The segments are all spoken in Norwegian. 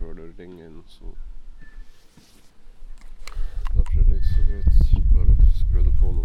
før du ringer inn, så Derfor er det ikke så greit bare skru det på nå.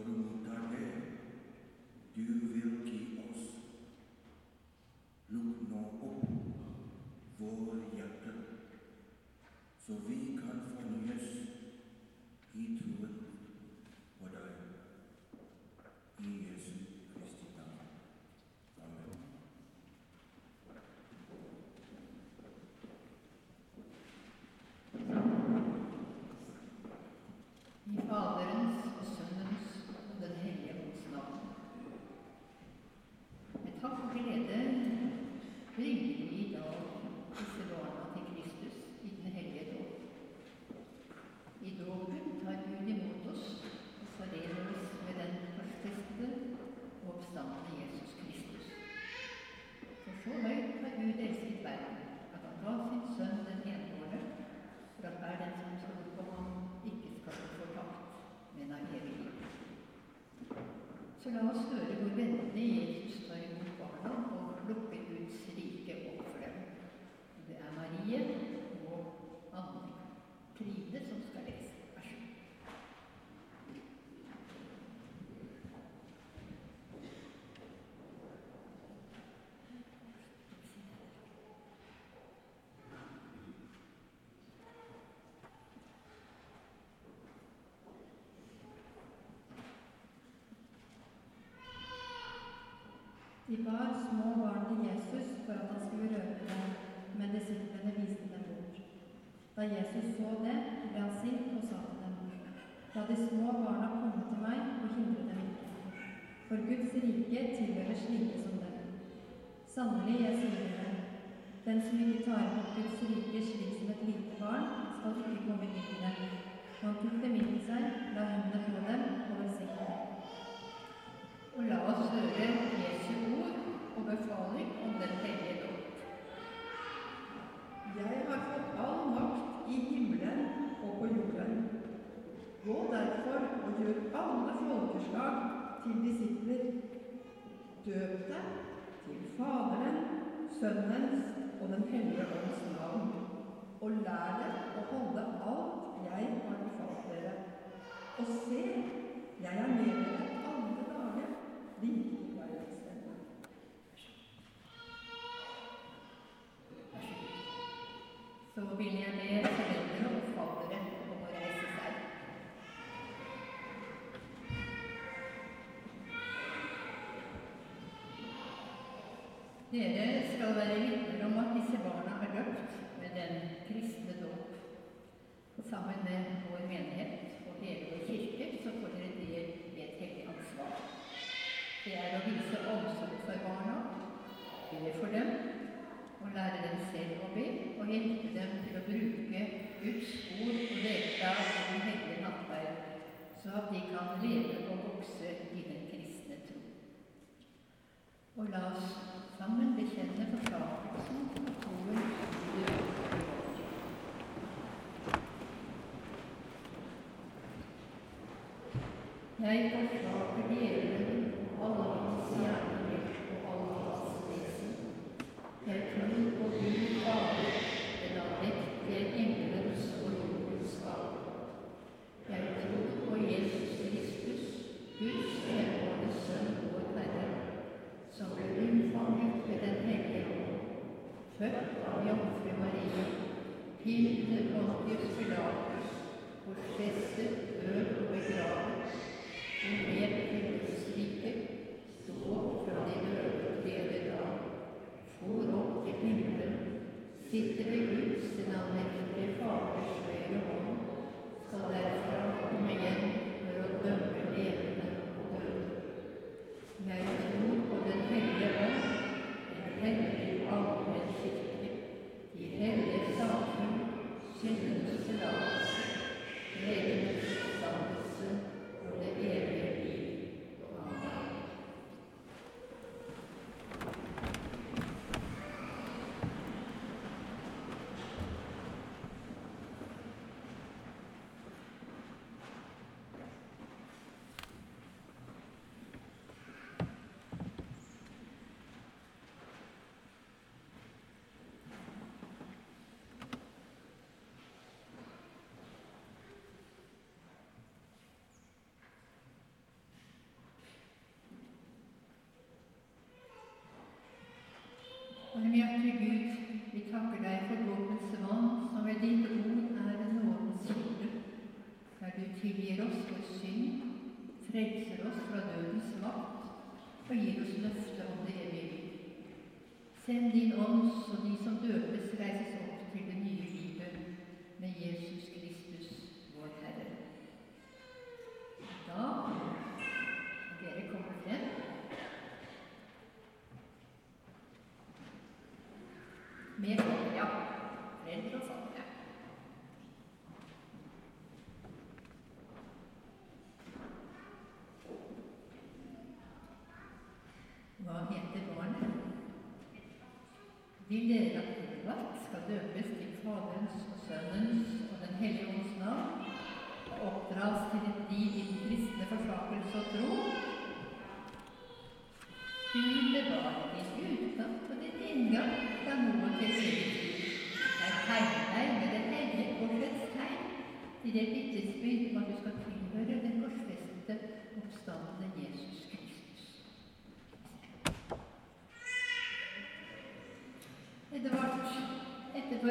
For å motta det du vil gi oss. Lukk nå opp våre hjerter, så vi kan fornyes i troen på deg. I Jesu Kristi navn. Amen. I Faderens og Sønnens og Den hellige ånds navn. Med takk og glede bringer vi i dag disse barna til Kristus i den hellige dåp. I dåpen tar Gud imot oss og forener oss med den korsfestede og oppstandende Jesus Kristus. For så høyt har Gud elsket verden, at han ga sin sønn den enbårne, for at hver den som tror på ham, ikke skal gå fortapt, men ha evig liv. Så la oss høre hvor vennlig Jesus tar imot barna og lukker Guds rike opp for dem. Det er Marie og Anne Trine som skal lese. Vær så god. De bar små barn til Jesus for at han skulle røre dem, men disiplene viste dem bort. Da Jesus så det, ble han sint og sa til dem, La de små barna komme til meg og hindre dem ikke, for Guds rike tilhører slike som dem. Sannelig, jeg sier dere, den som ikke tar imot Guds rike slik som et lite barn, skal ikke komme inn i det. Derfor og gjør alle folkeslag til disipler. Døp dem til Faderen, Sønnens og Den hellige ånds navn, og lær dem å holde alt jeg har befalt dere. Og se, jeg er med dere alle dager, like. Så vil jeg be Dere skal være vitner om at disse barna er døpt med den kristne dåp. Sammen med vår menighet og hele vår kirke så får dere del i et hellig ansvar. Det er å vise omsorg for barna, be for dem, og lære dem selv å be, og hjelpe dem til å bruke Guds ord og delta i den hellige nattverd, så at de kan leve og vokse i den kristne tro. Og la oss sammen bekjenne fortakelsen av troen i. Jeg me apeguei. vil dere at akkurat skal døpes til Faderens og Sønnens og Den hellige ånds navn, og oppdras til et liv i den kristne forsakelse og tro. Gud bevare din utgang på din inngang fra noen til siden. Jeg tegner deg med det hellige korsets tegn i det bittes bygd om at du skal tilhøre den korsets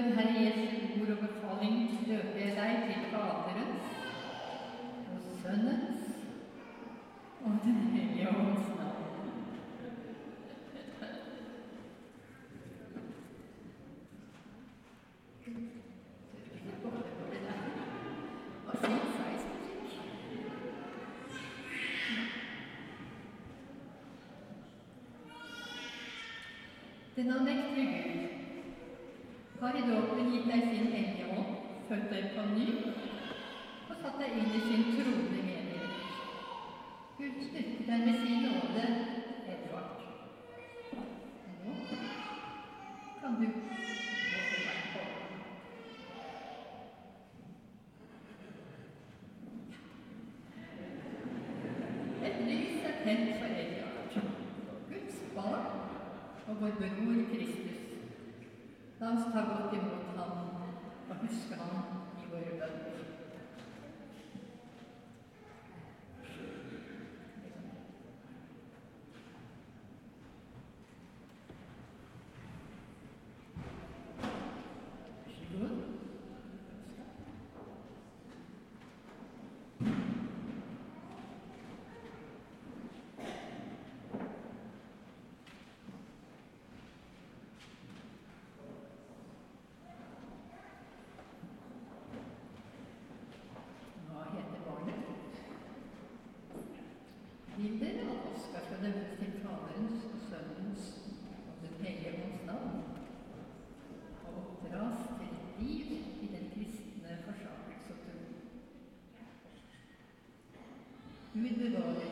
when Honey hani Yes Would Over Falling to the Bedside Tekrarlarız. Olsanız orada nereye olsun The non-active har i dag blitt gitt deg sin hellige ånd, født deg på ny. Müdür olacak.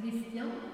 Cristian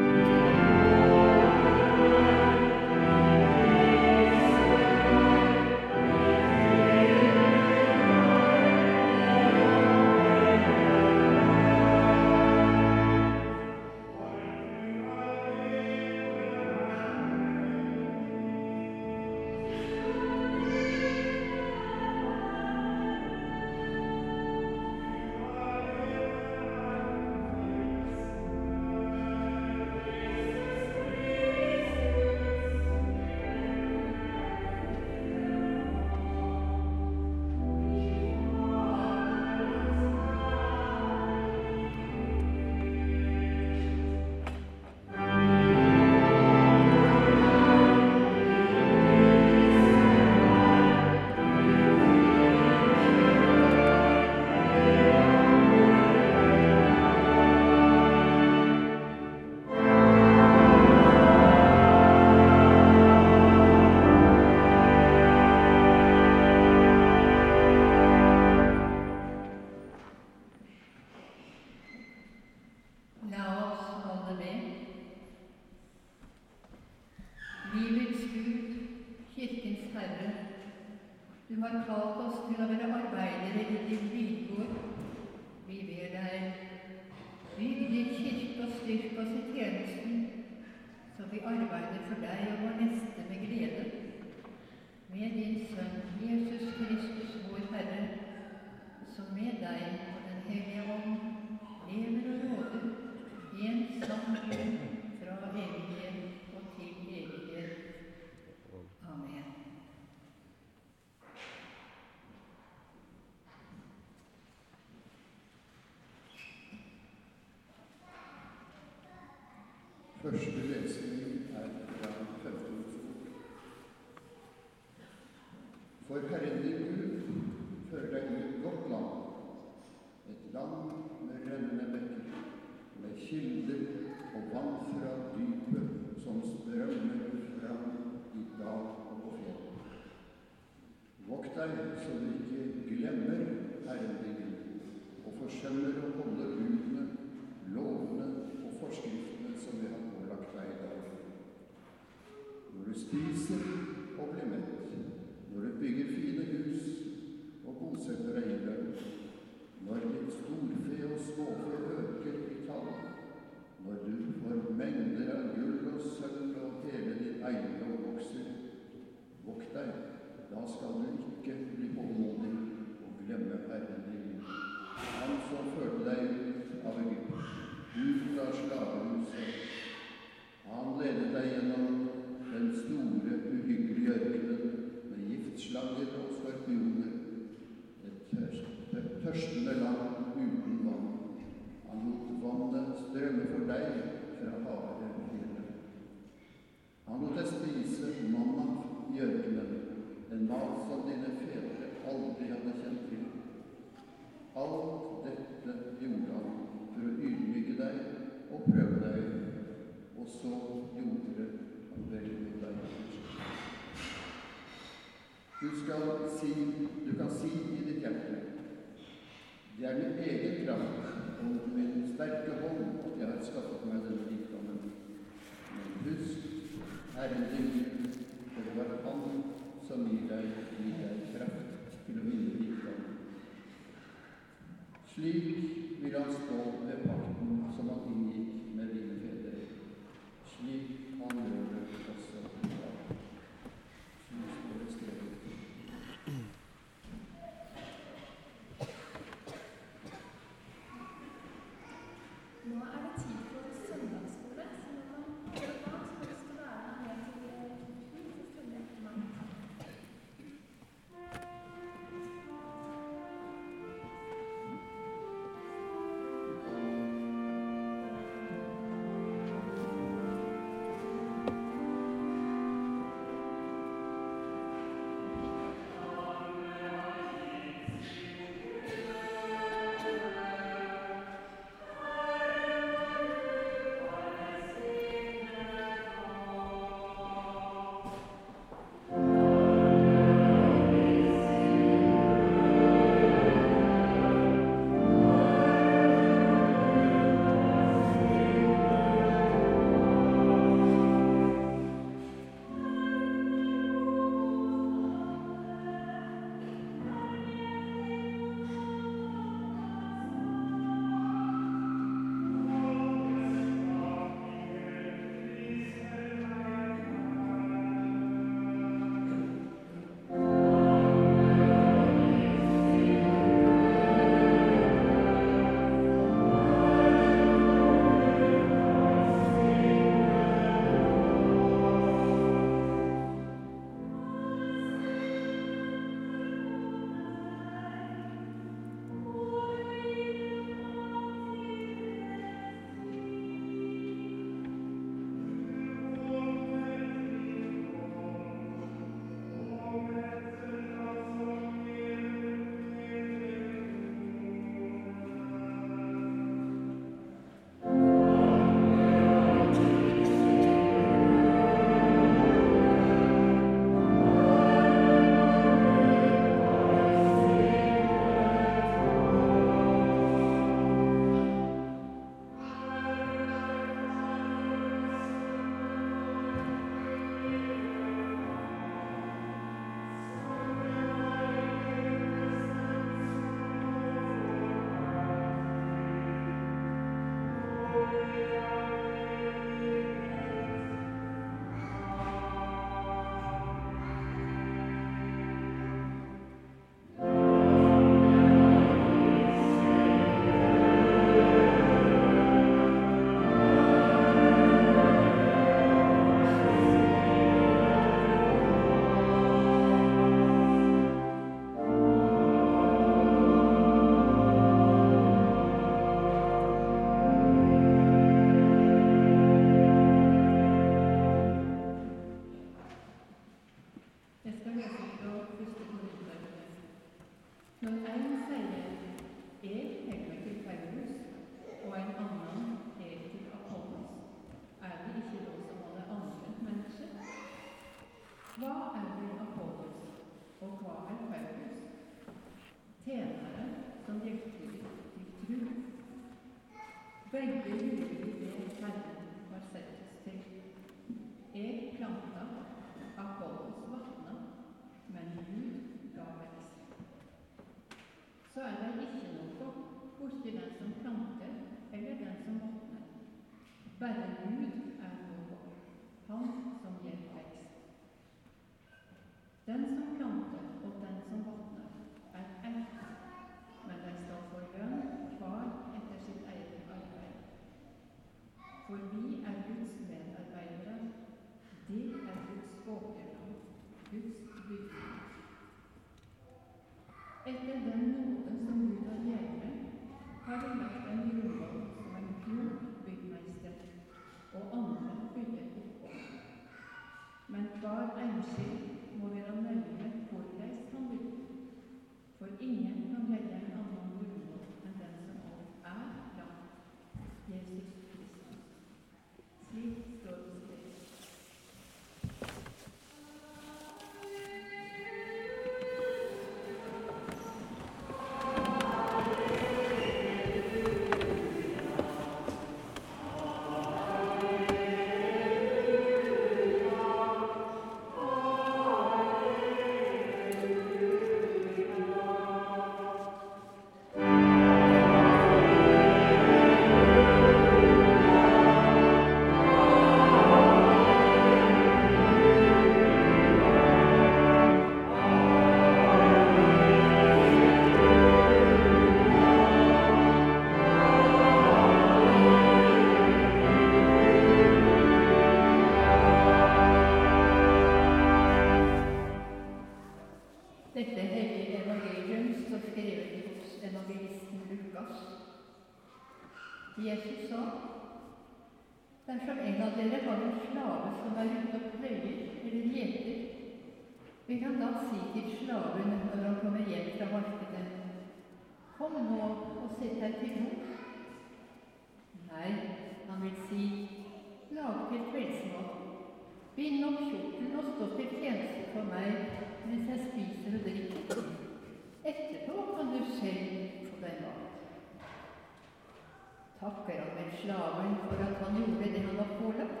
slaven for at han gjorde det han var pålagt.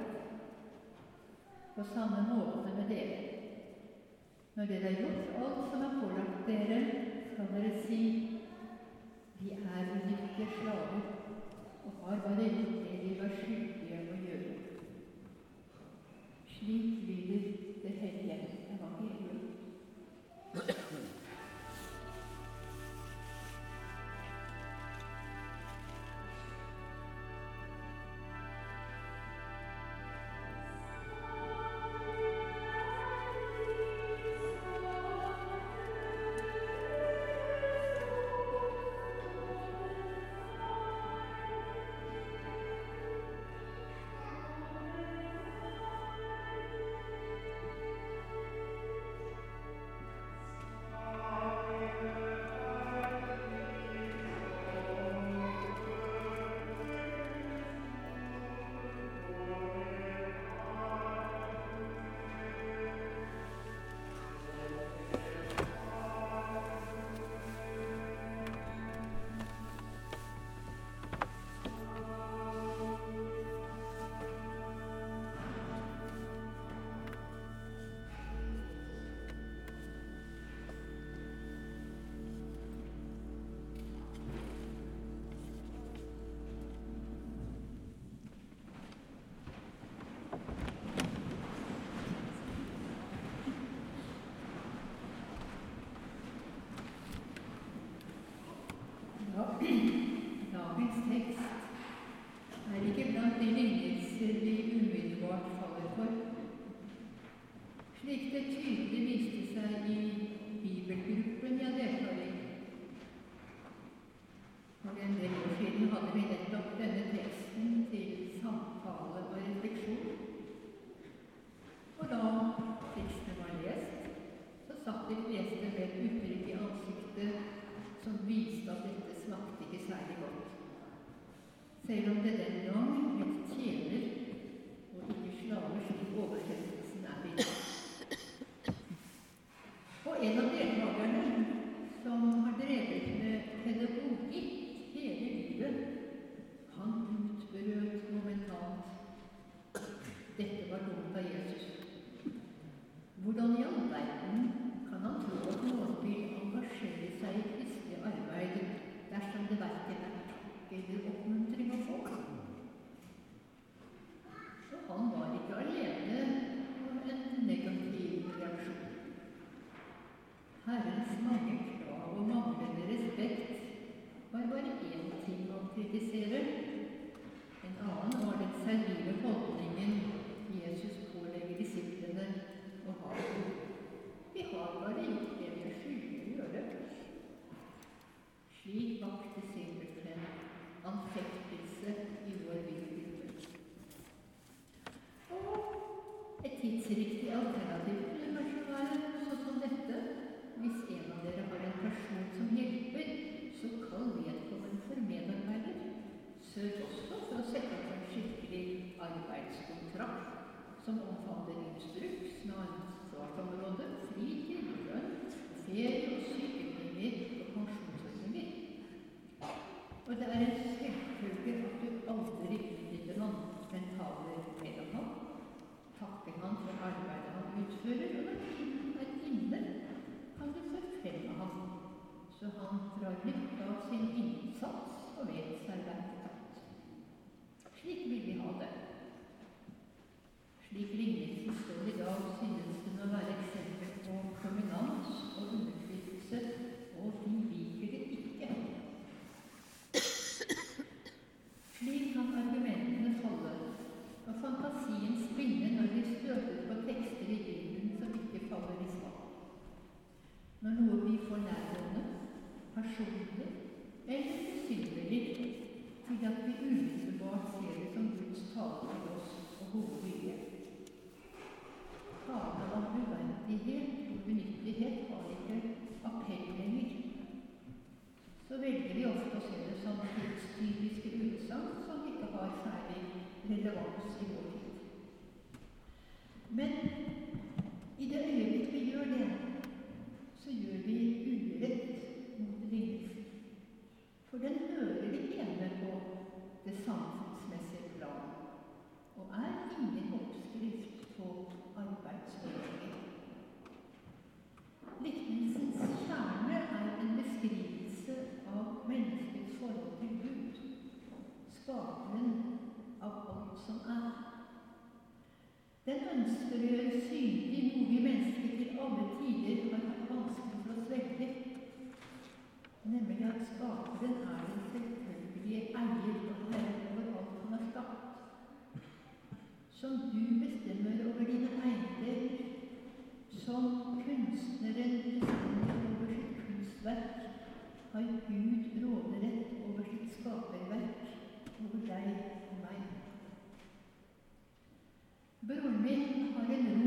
På samme måte med dere. Når dere har gjort alt som er pålagt dere, skal dere si vi er unyttige slaver og har bare gjort det vi var skyldige Mm-hmm.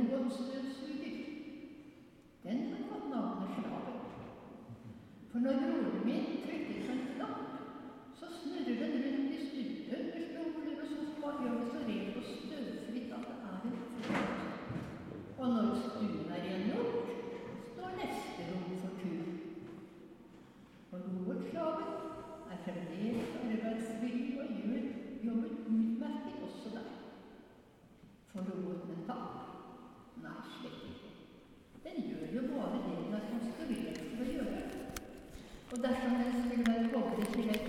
religionsdødssyker. Den har fått navnet slaget. For når broren min trykker på en knapp, så snurrer den rundt i stupet under stoler og sofa, gjør det så rent og støvfritt at det er en flott. Og når stuen er rengjort, står neste rom for tur. Og roerslaven er fremdeles arbeidsvillig og gjør jobben utmerket også der. For roboten er tapt. Nei, slett ikke. Den gjør jo bare det den er konstruert for å gjøre. Og dersom den skulle være koblet til et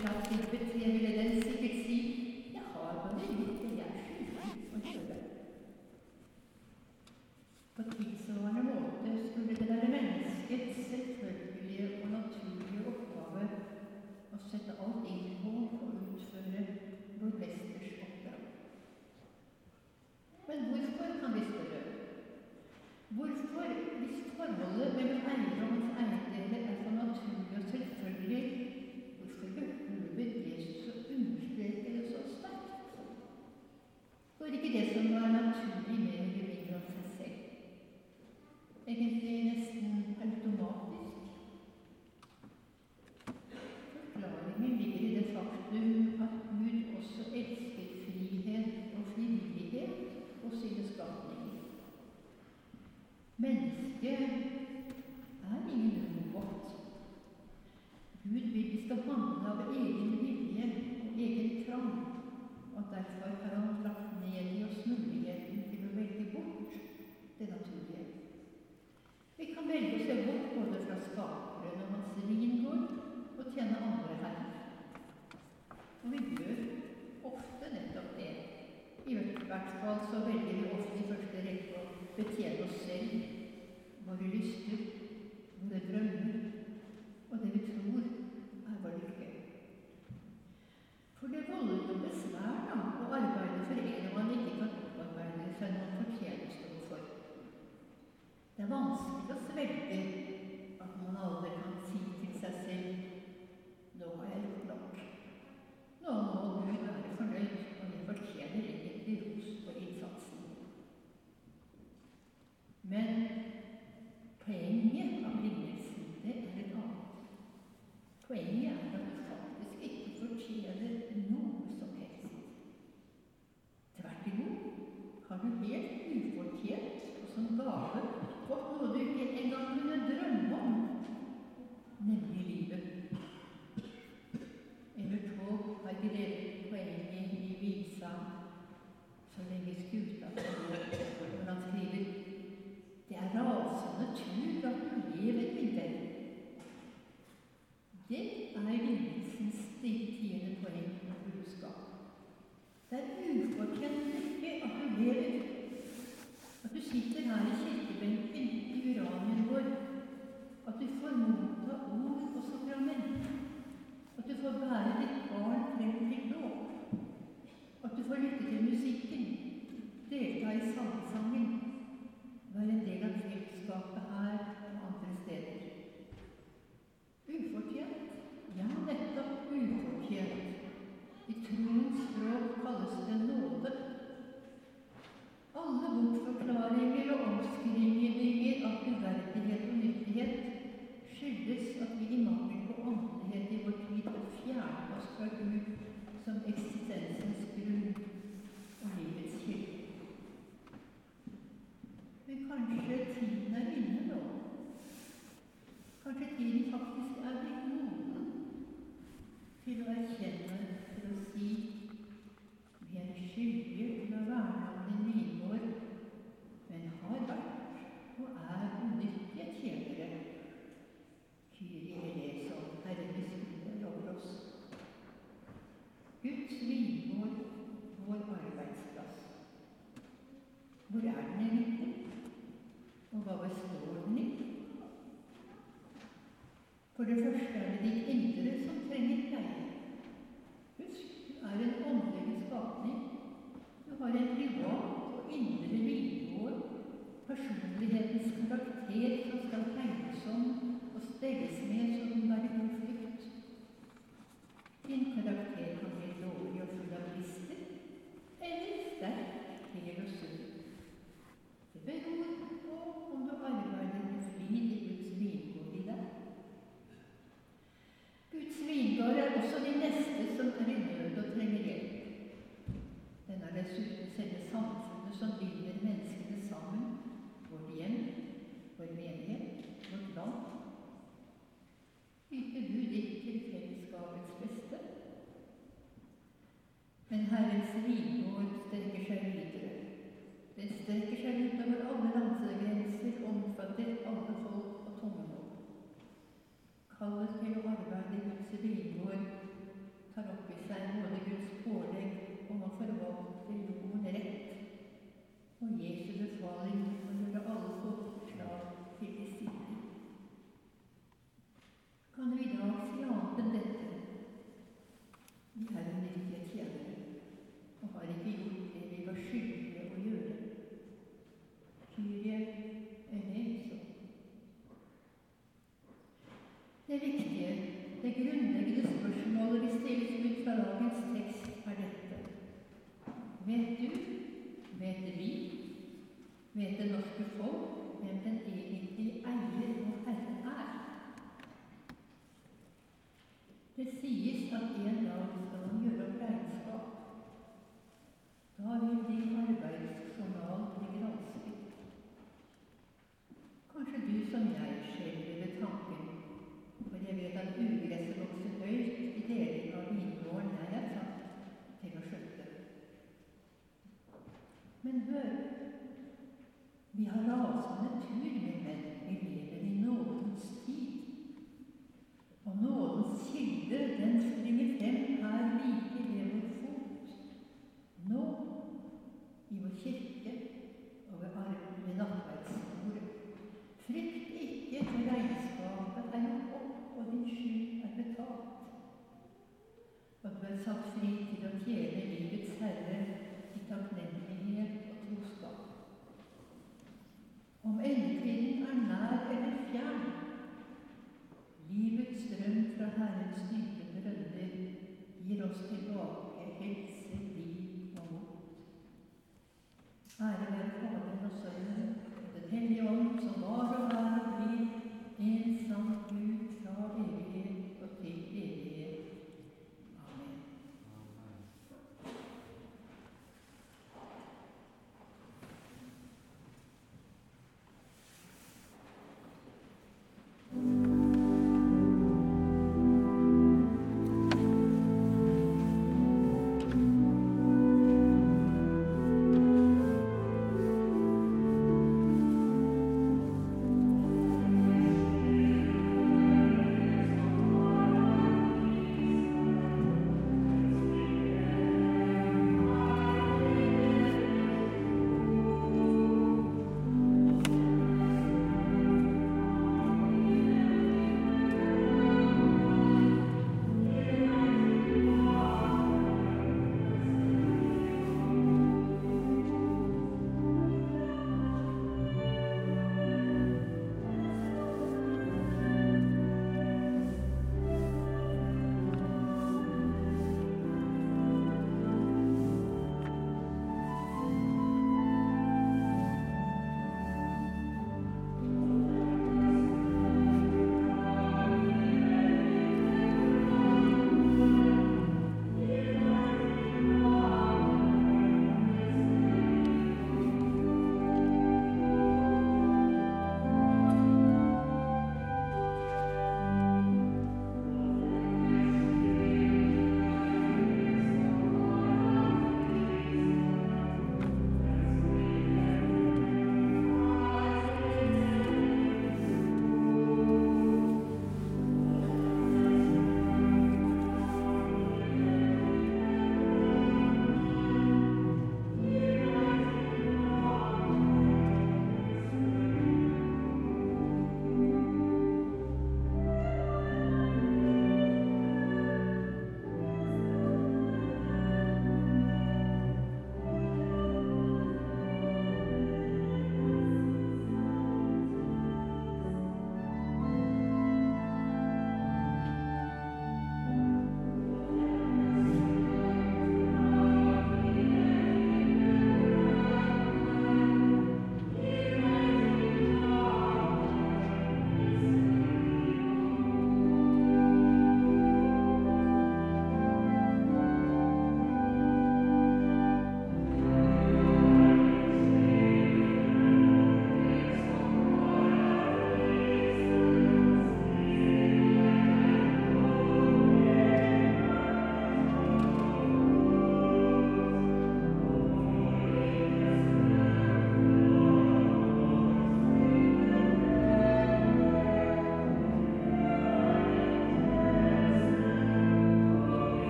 i skuta. Men han skriver det er rasende tur at du lever, i Hilde. Det er Vindelsens tiende poeng med budskap. Det er ufortjent at du lever. At du sitter her i kirkebenken i uranien vår. At du får motta ord og sakrament. At du får bære ditt barn frem til dåp. At du får lytte til musikken delta i salmesangen, være en del av fellesskapet her og andre steder. Ufortjent? Ja, nettopp ufortjent. I troens språk kalles det nåde. Alle bortforklaringer og omskrivninger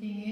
Vi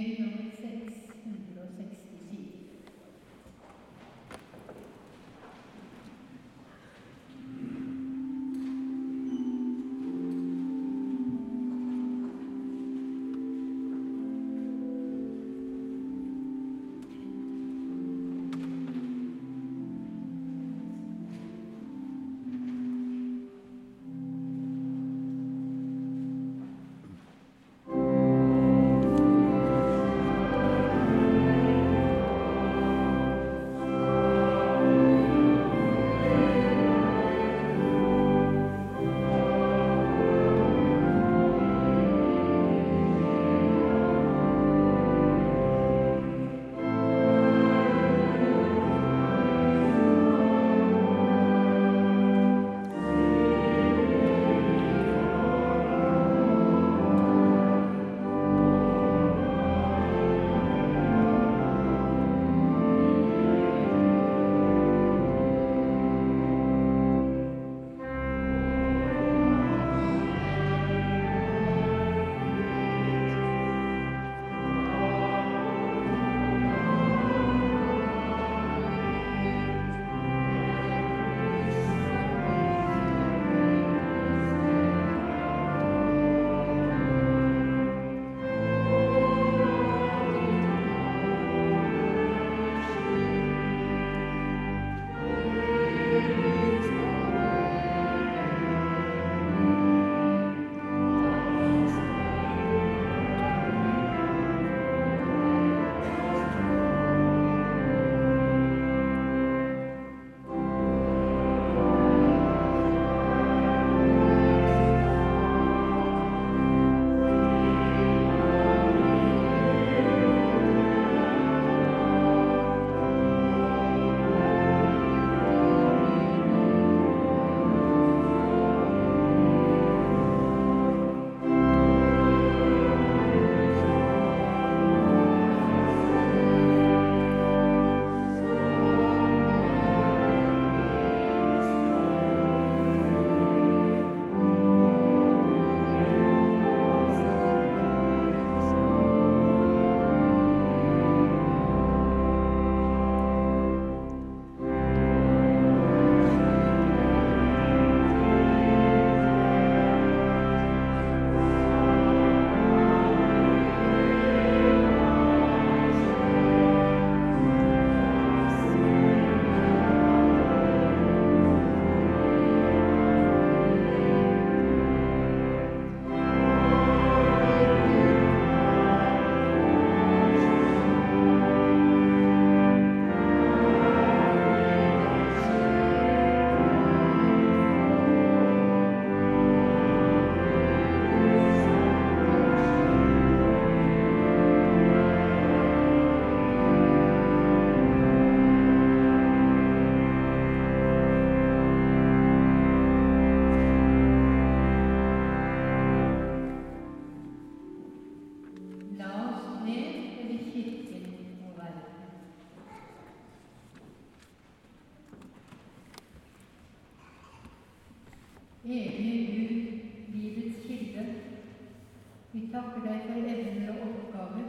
takker deg for evner og oppgaver,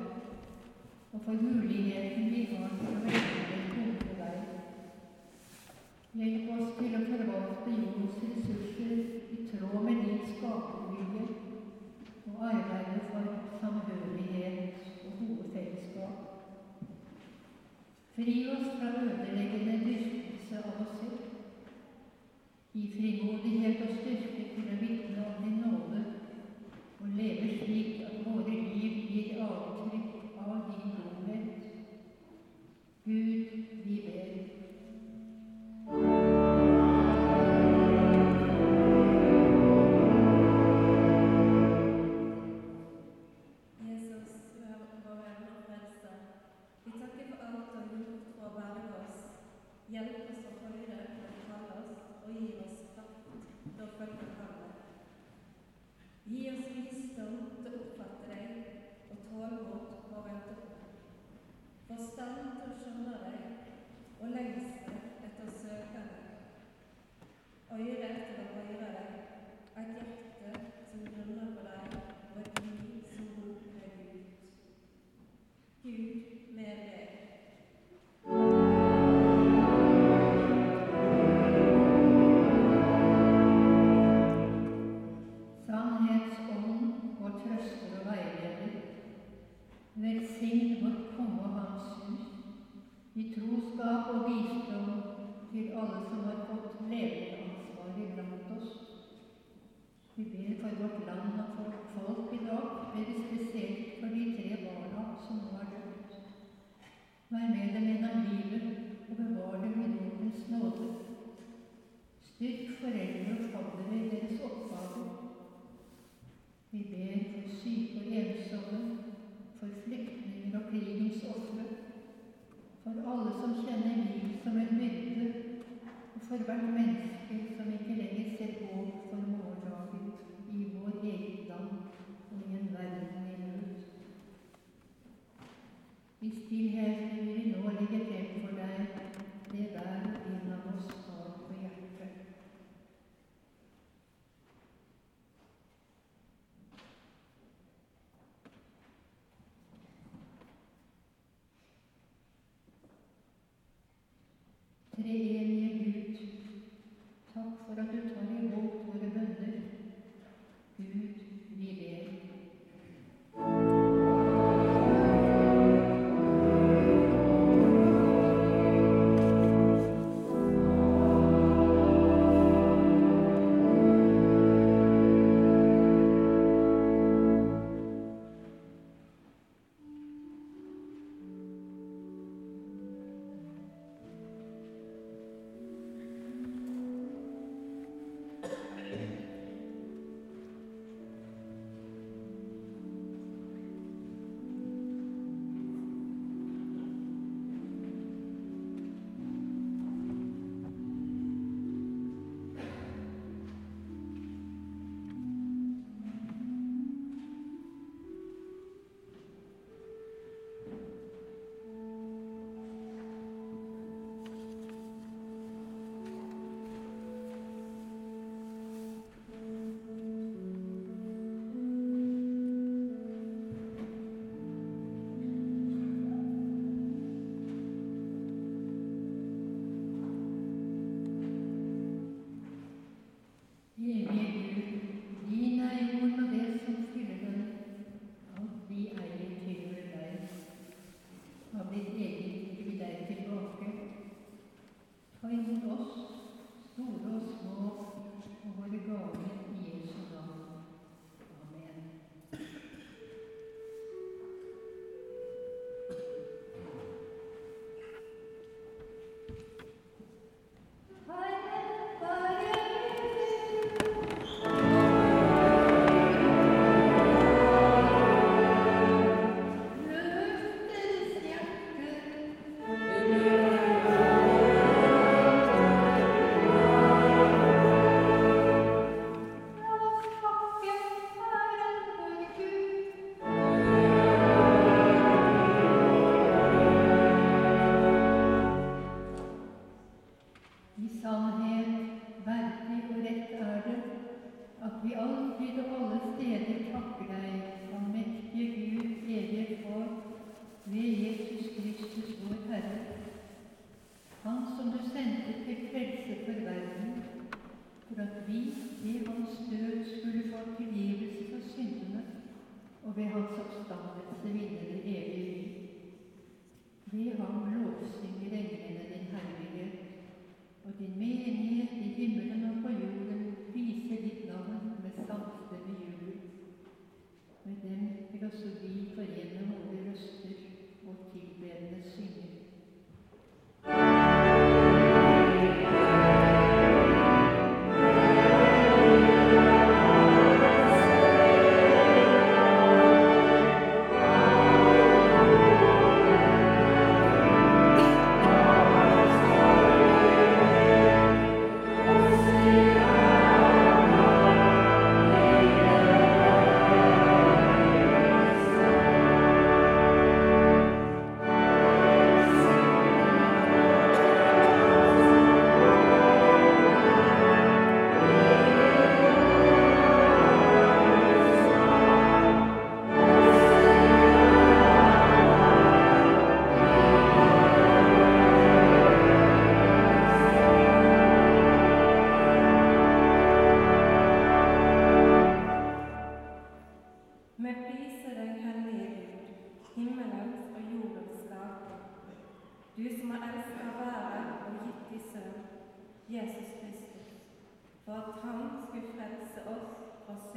og for muligheten vi har til å velge den gode vei. Hjelp oss til å forvalte jordens ressurser i tråd med din skapervilje og arbeide for samhørighet og gode fellesskap. Fri oss fra ødeleggende dyrkelse av oss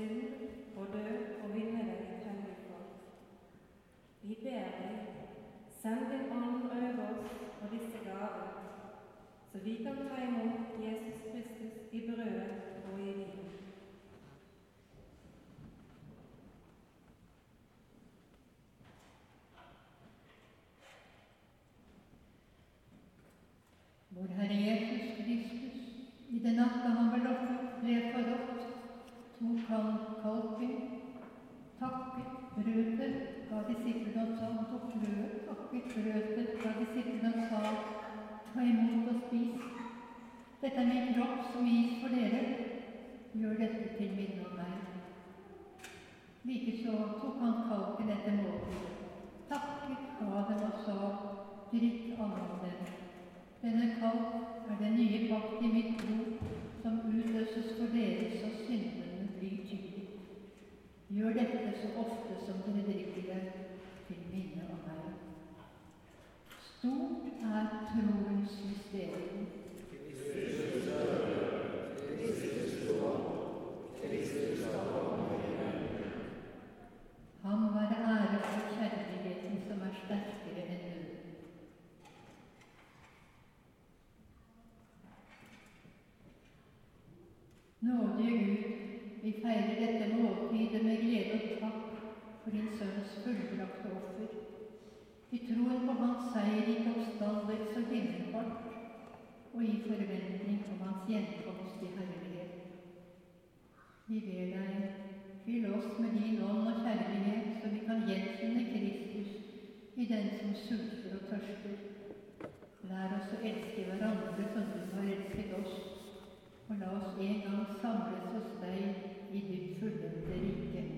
synd og død og vinne deg et hellig folk. Vi ber deg, send din ånd over oss og disse gaver, så vi kan ta imot Jesus Kristus i brødet og i vinen. Vår Herre Jesus Kristus, i den natta han ble ofret, ble forrådt, tok kan kalke, takket brødet, de disiplene sa, han tok brødet, takket brødet, de disiplene sa, ta imot og spis. Dette er min kropp som gis for dere. Gjør dette til minne om meg. Likeså tok han kalken etter måltidet, takket, ga dem og sa, drikk alle av. Denne kalk er den nye pakt i mitt blod, som utløses for deres og tilgitt. Gjør dette så ofte som dere drikker det, til minne om meg. Stort er troens mysterium være ære for kjærligheten som er sterkere enn døden. Nådige Gud, vi feirer dette måltidet med glede og takk for din Sønns fullbrakte offer. I troen på Hans seier i oppstandelse og himmelfart, og i forventning om Hans gjenkomst i herlighet. Vi ber deg, fyll oss med din ånd og kjærlighet, så vi kan gjenkjenne Kristus i den som sulter og tørster. Lær oss å elske hverandre som du har elsket oss, og la oss en gang samles hos deg i ditt fullendte rike.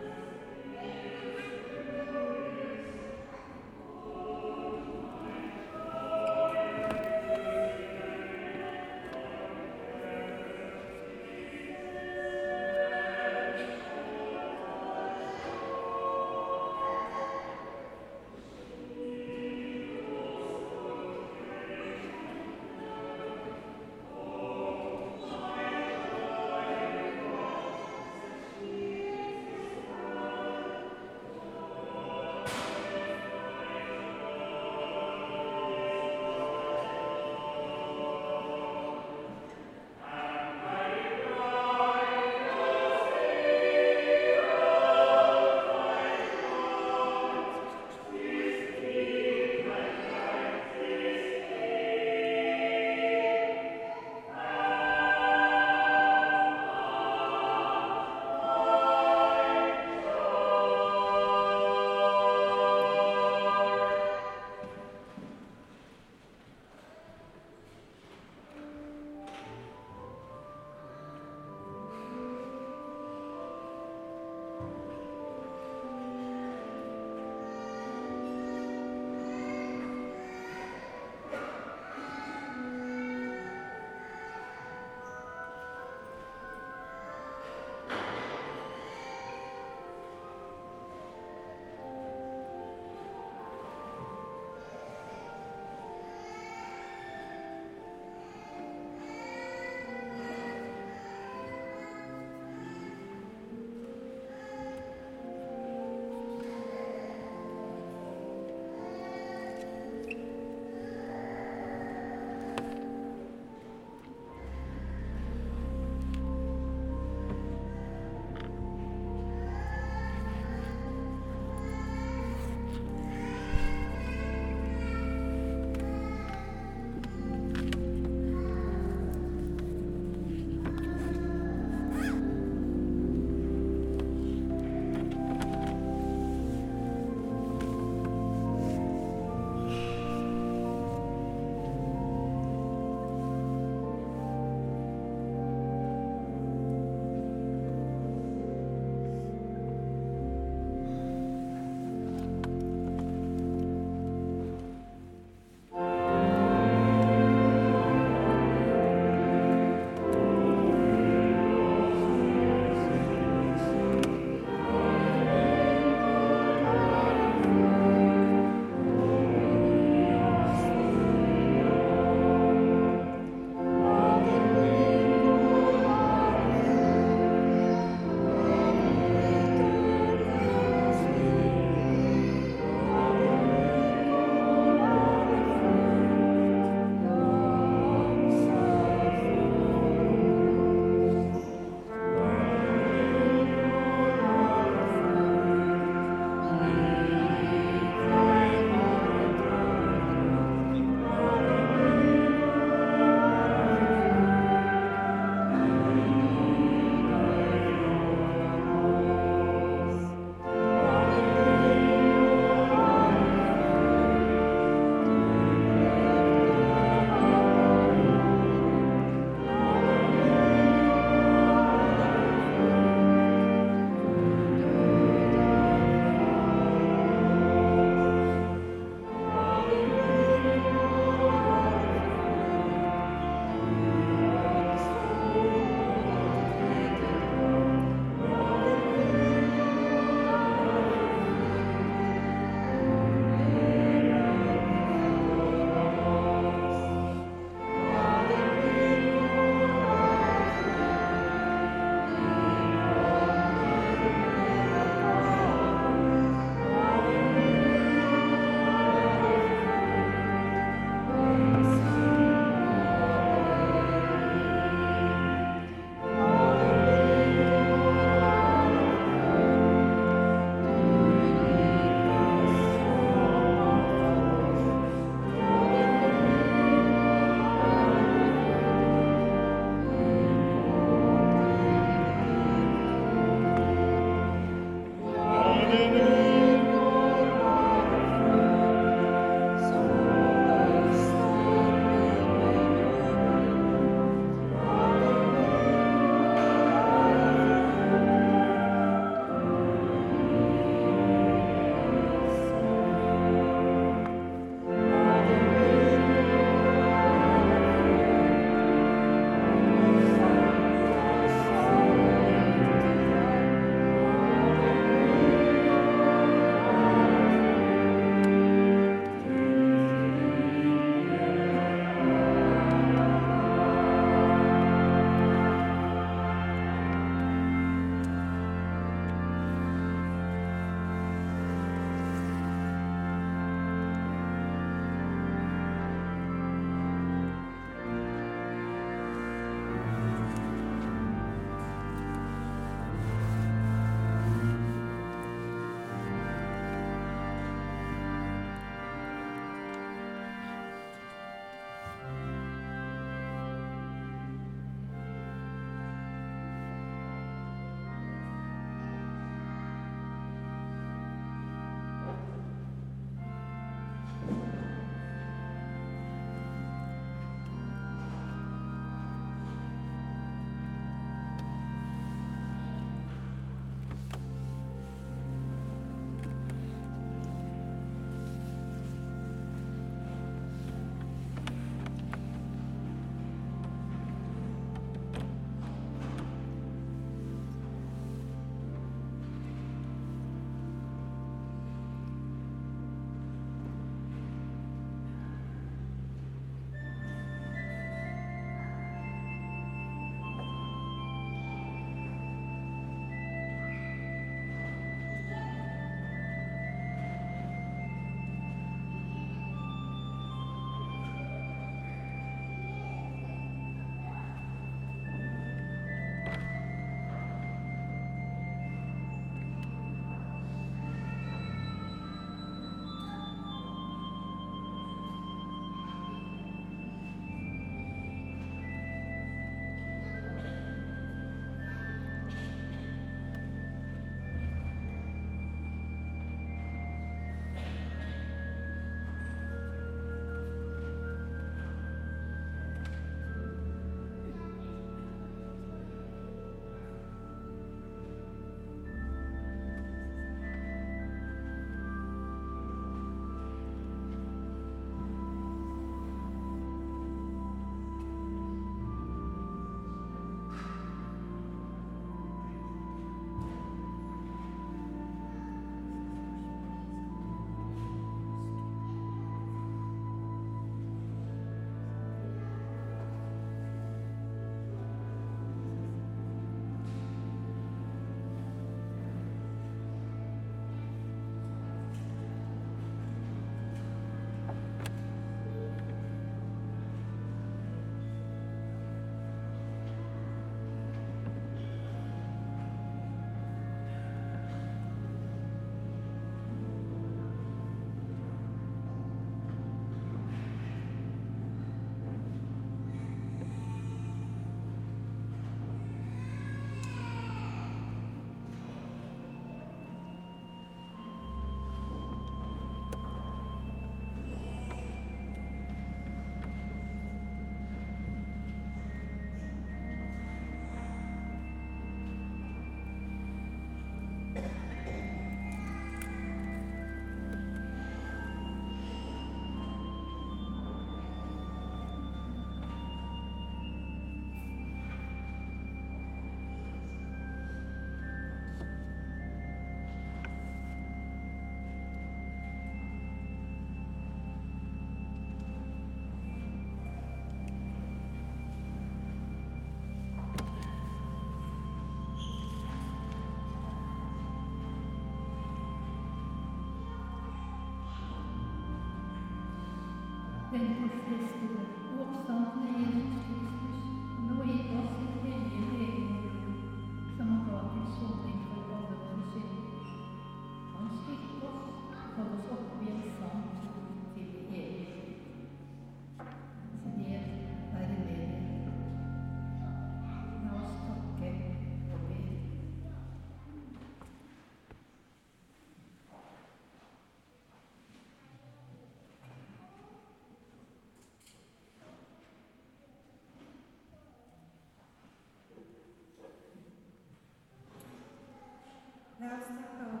svarbiausia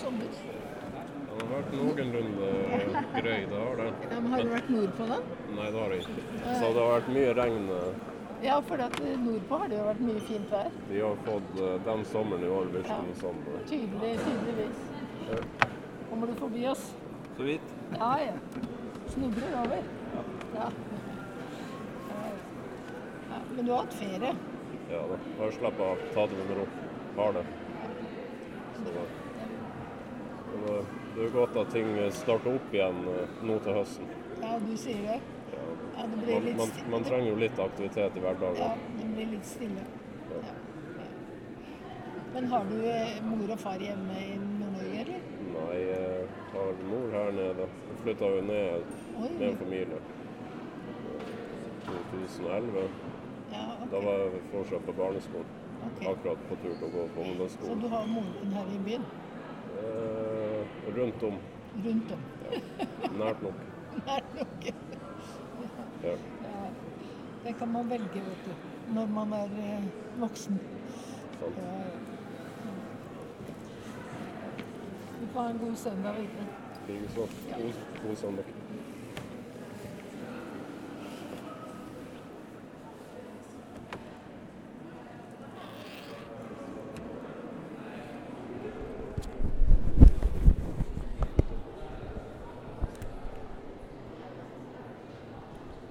sommer? Den har vært noenlunde grei, det har det. Ja, men har du vært nordpå da? Nei, det har jeg ikke. Så det har vært mye regn. eh, Ja, for at eh, nordpå har det jo vært mye fint vær. Vi har fått eh, den sommeren i år virkelig sånn eh, Tydelig, tydeligvis. Kommer du forbi oss? Så vidt. Ja, ja. Snubler over. Ja. Ja. ja. Men du har hatt ferie? Ja da. Har sluppet av. Ta det med ro. Har det. Så det, men, eh, det er godt at ting eh, starter opp igjen eh, nå til høsten. Ja, du sier det. Ja. Ja, det blir Man, man, man trenger jo litt aktivitet i hverdagen. Ja, det blir litt stille. Ja. Men har du eh, mor og far hjemme i Nord-Norge, eller? Nei, jeg har mor her nede. Hun flytta jo ned Oi, med en familie. 2011. ja, Da var jeg fortsatt på barneskolen. Okay. Akkurat på tur til å gå på ungdomsskolen. Så du har moren her i byen? Rundt om. Rundt om? Nært nok. Nært nok. Ja. Ja. Det kan man velge, vet du, når man er eh, voksen. Sant. Ja, ja. Du får ha en god søndag videre. Likeså. God, god søndag.